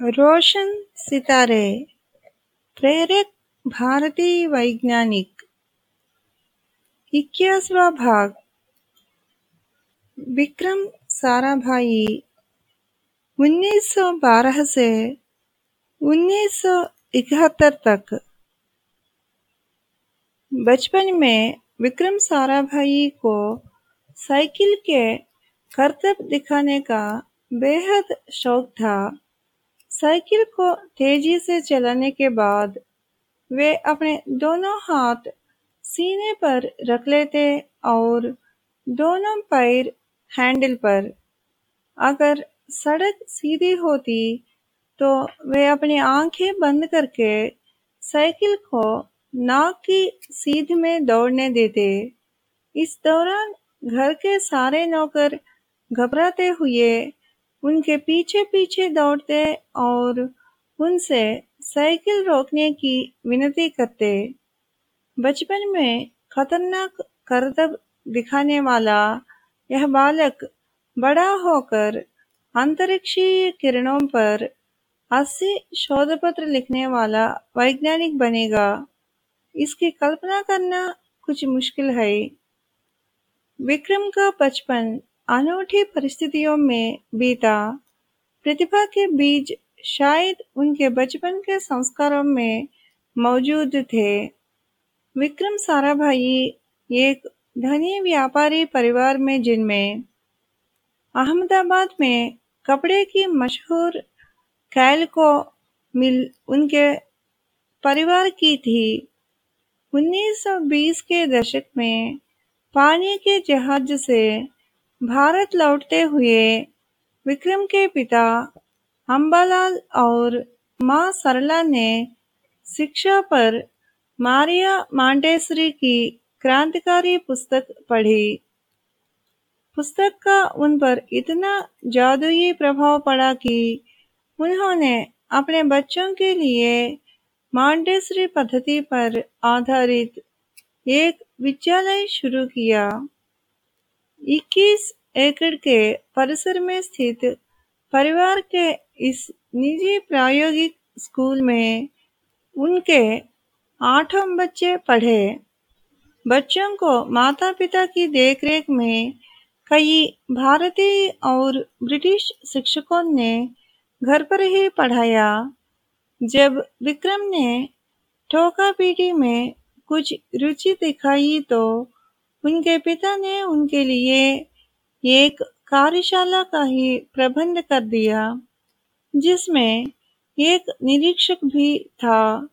रोशन सितारे प्रेरक भारतीय वैज्ञानिक इक्कीसवा भाग, विक्रम साराभाई 1912 से 1971 तक। बचपन में विक्रम साराभाई को साइकिल के करतब दिखाने का बेहद शौक था। साइकिल को तेज़ी से चलाने के बाद वे अपने दोनों हाथ सीने पर रख लेते और दोनों पैर हैंडल पर। अगर सड़क सीधी होती तो वे अपनी आँखें बंद करके साइकिल को नाक की सीध में दौड़ने देते। इस दौरान घर के सारे नौकर घबराते हुए उनके पीछे पीछे दौड़ते और उनसे साइकिल रोकने की विनती करते। बचपन में खतरनाक करतब दिखाने वाला यह बालक बड़ा होकर अंतरिक्षीय किरणों पर अस्सी शोध पत्र लिखने वाला वैज्ञानिक बनेगा। इसकी कल्पना करना कुछ मुश्किल है। विक्रम का बचपन अनूठी परिस्थितियों में बीता। प्रतिभा के बीज शायद उनके बचपन के संस्कारों में मौजूद थे। विक्रम साराभाई, एक धनी व्यापारी परिवार में जिनमें अहमदाबाद में कपड़े की मशहूर कैलको मिल, उनके परिवार की थी। 1920 के दशक में पानी के जहाज़ से भारत लौटते हुए विक्रम के पिता अंबालाल और माँ सरला ने शिक्षा पर मारिया मांटेसरी की क्रांतिकारी पुस्तक पढ़ी। पुस्तक का उन पर इतना जादुई प्रभाव पड़ा कि उन्होंने अपने बच्चों के लिए मांटेसरी पद्धति पर आधारित एक विद्यालय शुरू किया। 21 एकड़ के परिसर में स्थित परिवार के इस निजी प्रायोगिक स्कूल में उनके आठों बच्चे पढ़े। बच्चों को माता पिता की देखरेख में कई भारतीय और ब्रिटिश शिक्षकों ने घर पर ही पढ़ाया, जब विक्रम ने ठोका पीटी में कुछ रुचि दिखाई तो उनके पिता ने उनके लिए एक कार्यशाला का ही प्रबंध कर दिया, जिसमें एक निरीक्षक भी था।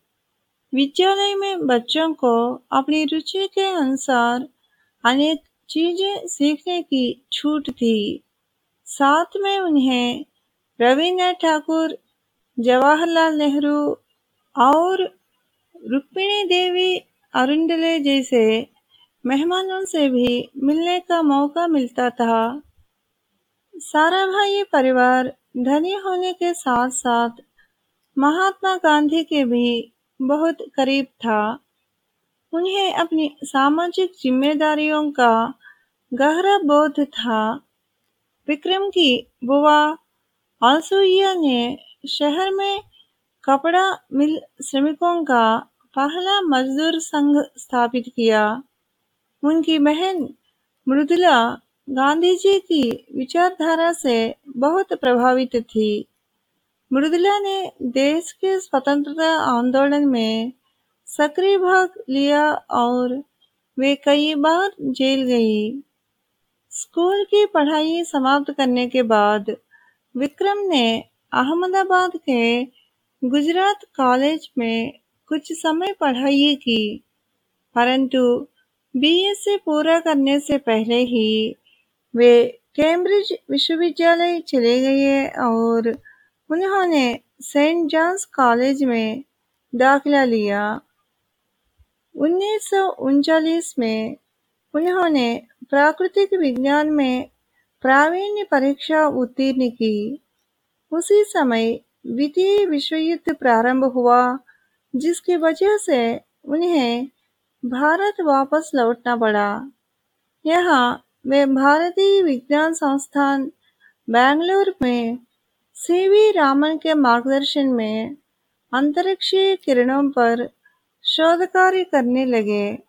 विद्यालय में बच्चों को अपनी रुचि के अनुसार अनेक चीज़ें सीखने की छूट थी। साथ में उन्हें रविन्द्रनाथ ठाकुर, जवाहरलाल नेहरू और रुक्मिणी देवी अरुंडले जैसे मेहमानों से भी मिलने का मौका मिलता था। सारा भाई परिवार धनी होने के साथ साथ महात्मा गांधी के भी बहुत करीब था। उन्हें अपनी सामाजिक जिम्मेदारियों का गहरा बोध था। विक्रम की बुआ अलसुइया ने शहर में कपड़ा मिल श्रमिकों का पहला मजदूर संघ स्थापित किया। उनकी बहन मृदुला गांधी जी की विचारधारा से बहुत प्रभावित थी। मृदुला ने देश के स्वतंत्रता आंदोलन में सक्रिय भाग लिया और वे कई बार जेल गई। स्कूल की पढ़ाई समाप्त करने के बाद विक्रम ने अहमदाबाद के गुजरात कॉलेज में कुछ समय पढ़ाई की, परंतु बीएससी पूरा करने से पहले ही वे कैम्ब्रिज विश्वविद्यालय चले गए और उन्होंने सेंट जॉन्स कॉलेज में दाखिला लिया। उन्नीस में उन्होंने प्राकृतिक विज्ञान में प्रावीण्य परीक्षा उत्तीर्ण की। उसी समय द्वितीय विश्व युद्ध प्रारंभ हुआ, जिसकी वजह से उन्हें भारत वापस लौटना पड़ा। यहाँ वे भारतीय विज्ञान संस्थान बैंगलोर में सी वी रामन के मार्गदर्शन में अंतरिक्षीय किरणों पर शोध कार्य करने लगे।